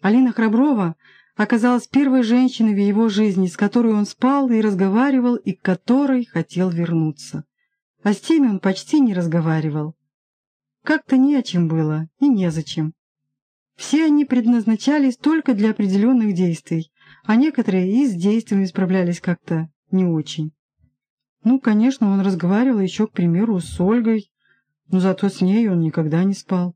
Алина Храброва оказалась первой женщиной в его жизни, с которой он спал и разговаривал, и к которой хотел вернуться. А с теми он почти не разговаривал. Как-то не о чем было и незачем. Все они предназначались только для определенных действий, а некоторые и с действиями справлялись как-то не очень. Ну, конечно, он разговаривал еще, к примеру, с Ольгой, но зато с ней он никогда не спал.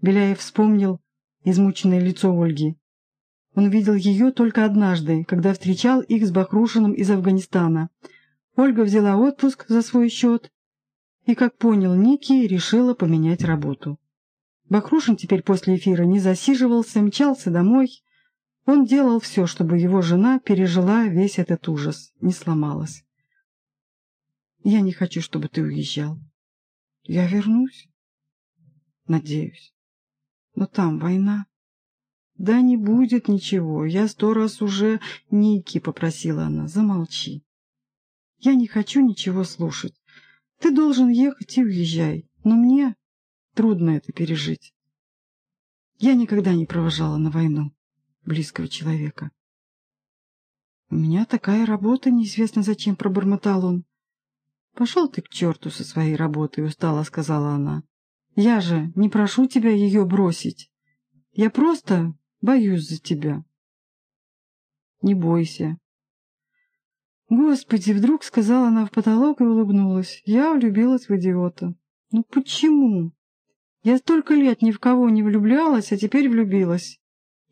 Беляев вспомнил измученное лицо Ольги. Он видел ее только однажды, когда встречал их с Бахрушиным из Афганистана. Ольга взяла отпуск за свой счет и, как понял Ники, решила поменять работу. Бахрушин теперь после эфира не засиживался, мчался домой. Он делал все, чтобы его жена пережила весь этот ужас, не сломалась. «Я не хочу, чтобы ты уезжал. Я вернусь. Надеюсь. Но там война. Да не будет ничего. Я сто раз уже... Ники, попросила она, замолчи. Я не хочу ничего слушать. Ты должен ехать и уезжай. Но мне Трудно это пережить. Я никогда не провожала на войну близкого человека. «У меня такая работа, неизвестно зачем», — пробормотал он. «Пошел ты к черту со своей работой», — устало сказала она. «Я же не прошу тебя ее бросить. Я просто боюсь за тебя». «Не бойся». «Господи!» — вдруг сказала она в потолок и улыбнулась. «Я влюбилась в идиота». «Ну почему?» Я столько лет ни в кого не влюблялась, а теперь влюбилась.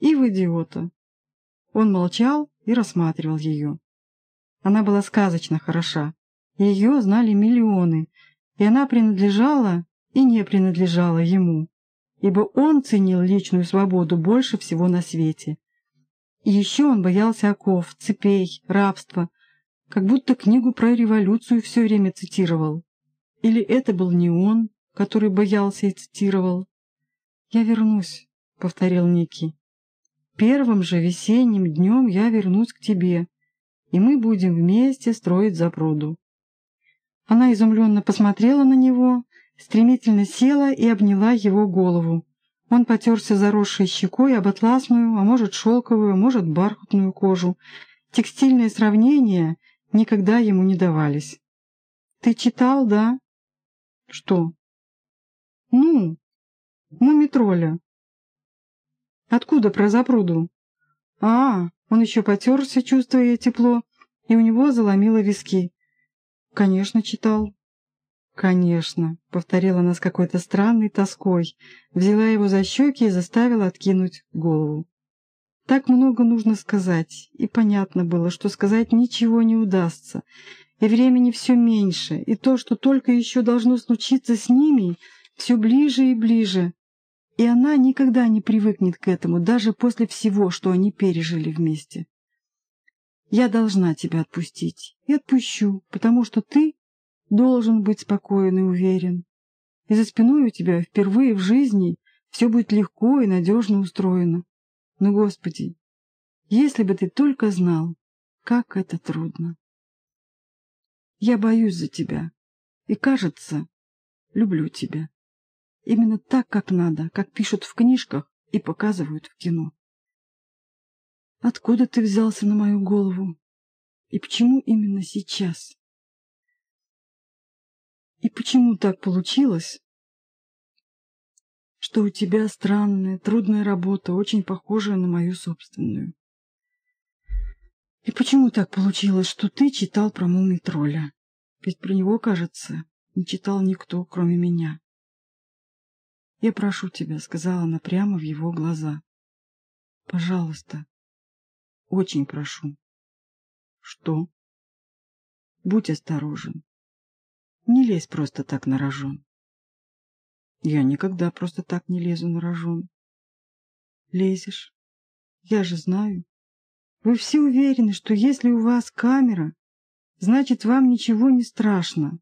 И в идиота. Он молчал и рассматривал ее. Она была сказочно хороша. Ее знали миллионы, и она принадлежала и не принадлежала ему, ибо он ценил личную свободу больше всего на свете. И еще он боялся оков, цепей, рабства, как будто книгу про революцию все время цитировал. Или это был не он, который боялся и цитировал. «Я вернусь», — повторил Ники. «Первым же весенним днем я вернусь к тебе, и мы будем вместе строить запруду». Она изумленно посмотрела на него, стремительно села и обняла его голову. Он потерся заросшей щекой об атласную, а может шелковую, а может бархатную кожу. Текстильные сравнения никогда ему не давались. «Ты читал, да?» «Что?» «Ну, мумитроля». «Откуда про запруду?» «А, он еще потерся, чувствуя тепло, и у него заломило виски». «Конечно, читал». «Конечно», — повторила она с какой-то странной тоской, взяла его за щеки и заставила откинуть голову. Так много нужно сказать, и понятно было, что сказать ничего не удастся, и времени все меньше, и то, что только еще должно случиться с ними, все ближе и ближе. И она никогда не привыкнет к этому, даже после всего, что они пережили вместе. Я должна тебя отпустить. И отпущу, потому что ты должен быть спокоен и уверен. И за спиной у тебя впервые в жизни все будет легко и надежно устроено. Но, Господи, если бы ты только знал, как это трудно. Я боюсь за тебя и, кажется, люблю тебя. Именно так, как надо, как пишут в книжках и показывают в кино. Откуда ты взялся на мою голову? И почему именно сейчас? И почему так получилось, что у тебя странная, трудная работа, очень похожая на мою собственную? И почему так получилось, что ты читал про мумий тролля? Ведь про него, кажется, не читал никто, кроме меня. «Я прошу тебя», — сказала она прямо в его глаза. «Пожалуйста, очень прошу». «Что?» «Будь осторожен. Не лезь просто так на рожон». «Я никогда просто так не лезу на рожон». «Лезешь. Я же знаю. Вы все уверены, что если у вас камера, значит, вам ничего не страшно.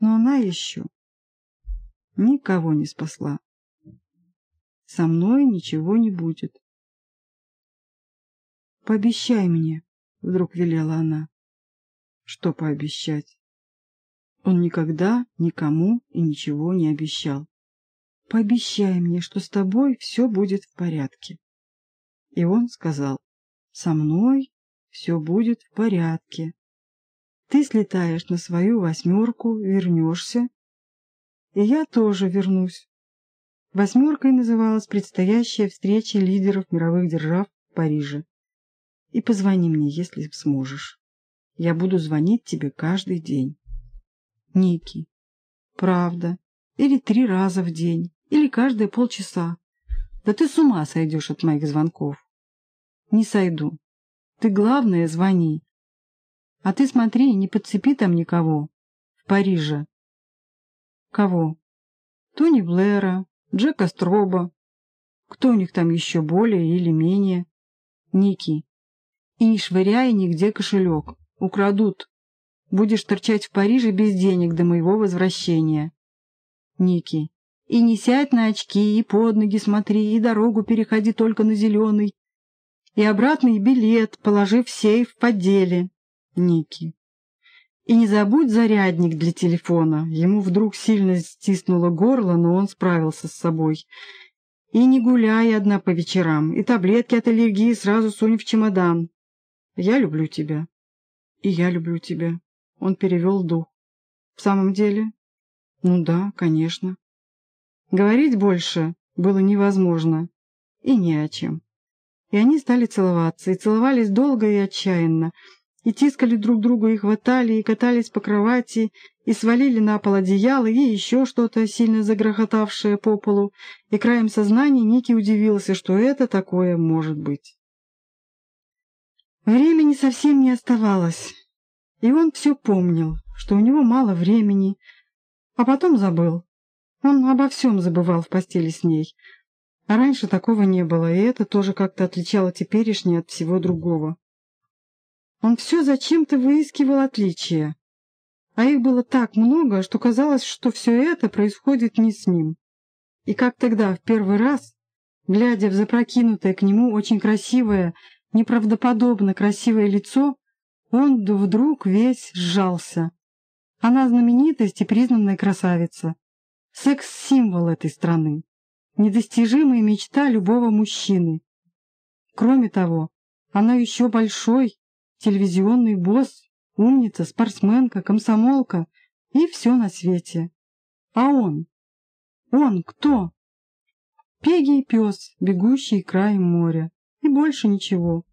Но она еще никого не спасла. Со мной ничего не будет. «Пообещай мне», — вдруг велела она. «Что пообещать?» Он никогда никому и ничего не обещал. «Пообещай мне, что с тобой все будет в порядке». И он сказал, «Со мной все будет в порядке. Ты слетаешь на свою восьмерку, вернешься, и я тоже вернусь». Восьмеркой называлась предстоящая встреча лидеров мировых держав в Париже. И позвони мне, если сможешь. Я буду звонить тебе каждый день. Ники. Правда. Или три раза в день. Или каждые полчаса. Да ты с ума сойдешь от моих звонков. Не сойду. Ты, главное, звони. А ты смотри, не подцепи там никого. В Париже. Кого? Тони Блэра, Джека Строба. Кто у них там еще более или менее? Ники. И не швыряй нигде кошелек. Украдут. Будешь торчать в Париже без денег до моего возвращения. Ники. И не сядь на очки, и под ноги смотри, и дорогу переходи только на зеленый. И обратный билет положи в сейф в поделе. Ники. И не забудь зарядник для телефона. Ему вдруг сильно стиснуло горло, но он справился с собой. И не гуляй одна по вечерам, и таблетки от аллергии сразу сунь в чемодан. Я люблю тебя. И я люблю тебя. Он перевел дух. В самом деле? Ну да, конечно. Говорить больше было невозможно. И не о чем. И они стали целоваться, и целовались долго и отчаянно, и тискали друг друга, и хватали, и катались по кровати, и свалили на пол одеяло, и еще что-то, сильно загрохотавшее по полу, и краем сознания Ники удивился, что это такое может быть. Времени совсем не оставалось, и он все помнил, что у него мало времени, а потом забыл. Он обо всем забывал в постели с ней. А раньше такого не было, и это тоже как-то отличало теперешнее от всего другого. Он все зачем-то выискивал отличия, а их было так много, что казалось, что все это происходит не с ним. И как тогда, в первый раз, глядя в запрокинутое к нему очень красивое неправдоподобно красивое лицо, он вдруг весь сжался. Она знаменитость и признанная красавица. Секс-символ этой страны. Недостижимая мечта любого мужчины. Кроме того, она еще большой телевизионный босс, умница, спортсменка, комсомолка и все на свете. А он? Он кто? Пегий пес, бегущий краем моря. И больше ничего.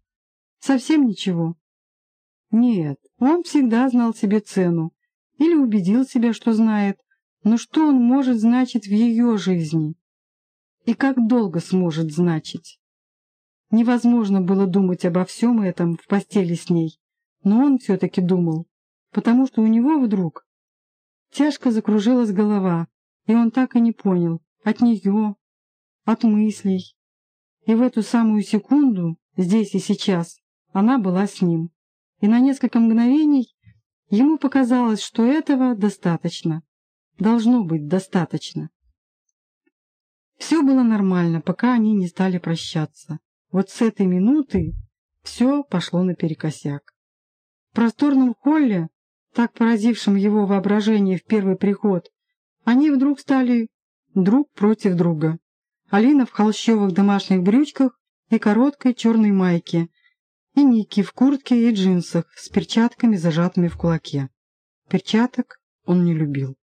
Совсем ничего. Нет, он всегда знал себе цену. Или убедил себя, что знает. Но что он может значить в ее жизни? И как долго сможет значить? Невозможно было думать обо всем этом в постели с ней. Но он все-таки думал. Потому что у него вдруг тяжко закружилась голова. И он так и не понял. От нее, от мыслей, и в эту самую секунду, здесь и сейчас, она была с ним. И на несколько мгновений ему показалось, что этого достаточно. Должно быть достаточно. Все было нормально, пока они не стали прощаться. Вот с этой минуты все пошло наперекосяк. В просторном холле, так поразившем его воображение в первый приход, они вдруг стали друг против друга. Алина в холщовых домашних брючках и короткой черной майке, и Ники в куртке и джинсах с перчатками, зажатыми в кулаке. Перчаток он не любил.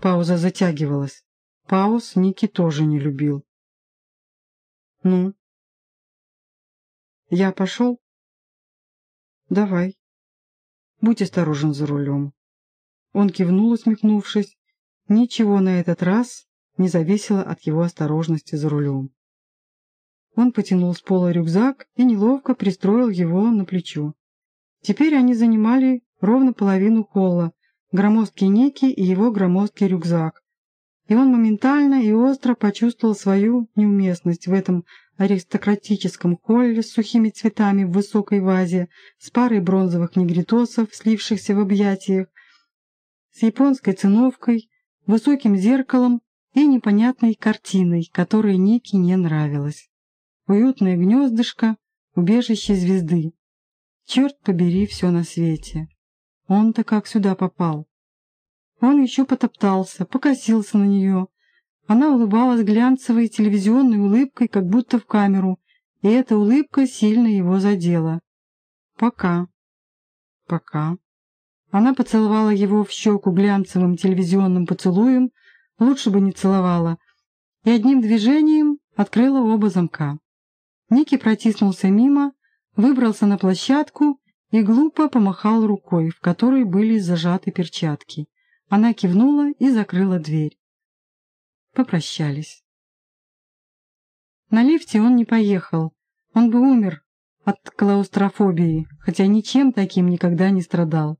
Пауза затягивалась. Пауз Ники тоже не любил. «Ну?» «Я пошел?» «Давай. Будь осторожен за рулем». Он кивнул, усмехнувшись. Ничего на этот раз не зависело от его осторожности за рулем. Он потянул с пола рюкзак и неловко пристроил его на плечо. Теперь они занимали ровно половину холла, громоздкий Ники и его громоздкий рюкзак. И он моментально и остро почувствовал свою неуместность в этом аристократическом холле с сухими цветами в высокой вазе, с парой бронзовых негритосов, слившихся в объятиях, с японской циновкой, высоким зеркалом и непонятной картиной, которая Нике не нравилась. Уютное гнездышко, убежище звезды. Черт побери все на свете. Он-то как сюда попал? Он еще потоптался, покосился на нее. Она улыбалась глянцевой телевизионной улыбкой, как будто в камеру, и эта улыбка сильно его задела. «Пока». «Пока». Она поцеловала его в щеку глянцевым телевизионным поцелуем, лучше бы не целовала, и одним движением открыла оба замка. Ники протиснулся мимо, выбрался на площадку и глупо помахал рукой, в которой были зажаты перчатки. Она кивнула и закрыла дверь. Попрощались. На лифте он не поехал. Он бы умер от клаустрофобии, хотя ничем таким никогда не страдал.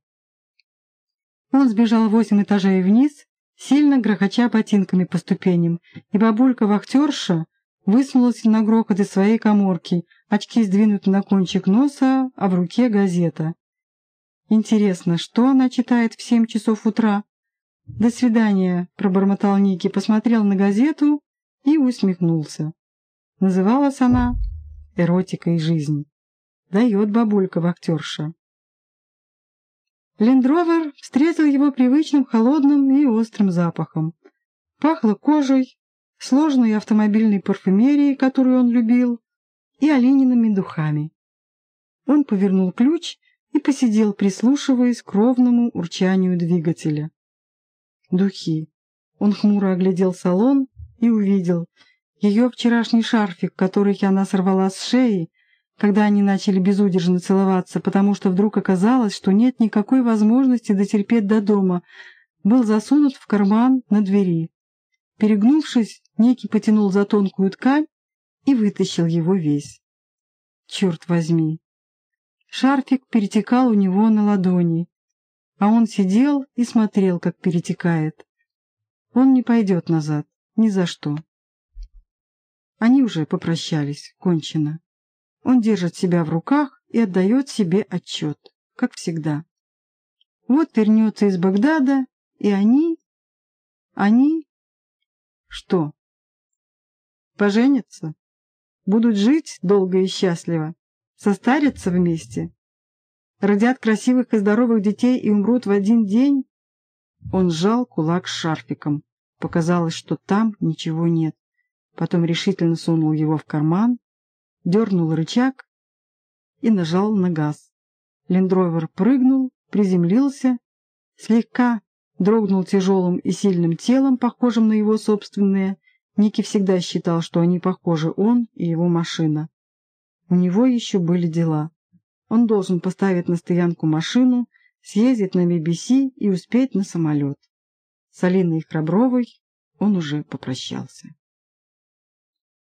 Он сбежал восемь этажей вниз, сильно грохоча ботинками по ступеням, и бабулька-вахтерша высунулась на грохот из своей коморки, очки сдвинуты на кончик носа, а в руке газета. Интересно, что она читает в семь часов утра? «До свидания», — пробормотал Ники, посмотрел на газету и усмехнулся. Называлась она «Эротика и жизнь». Дает бабулька-вахтерша. Лендровер встретил его привычным холодным и острым запахом. Пахло кожей, сложной автомобильной парфюмерией, которую он любил, и олениными духами. Он повернул ключ и посидел, прислушиваясь к ровному урчанию двигателя. Духи. Он хмуро оглядел салон и увидел ее вчерашний шарфик, который она сорвала с шеи, когда они начали безудержно целоваться, потому что вдруг оказалось, что нет никакой возможности дотерпеть до дома, был засунут в карман на двери. Перегнувшись, Некий потянул за тонкую ткань и вытащил его весь. Черт возьми! Шарфик перетекал у него на ладони, а он сидел и смотрел, как перетекает. Он не пойдет назад, ни за что. Они уже попрощались, кончено. Он держит себя в руках и отдает себе отчет, как всегда. Вот вернется из Багдада, и они... Они... Что? Поженятся? Будут жить долго и счастливо? Состарятся вместе? Родят красивых и здоровых детей и умрут в один день? Он сжал кулак с шарфиком. Показалось, что там ничего нет. Потом решительно сунул его в карман дернул рычаг и нажал на газ. Лендровер прыгнул, приземлился, слегка дрогнул тяжелым и сильным телом, похожим на его собственное. Ники всегда считал, что они похожи, он и его машина. У него еще были дела. Он должен поставить на стоянку машину, съездить на BBC и успеть на самолет. С Алиной Храбровой он уже попрощался.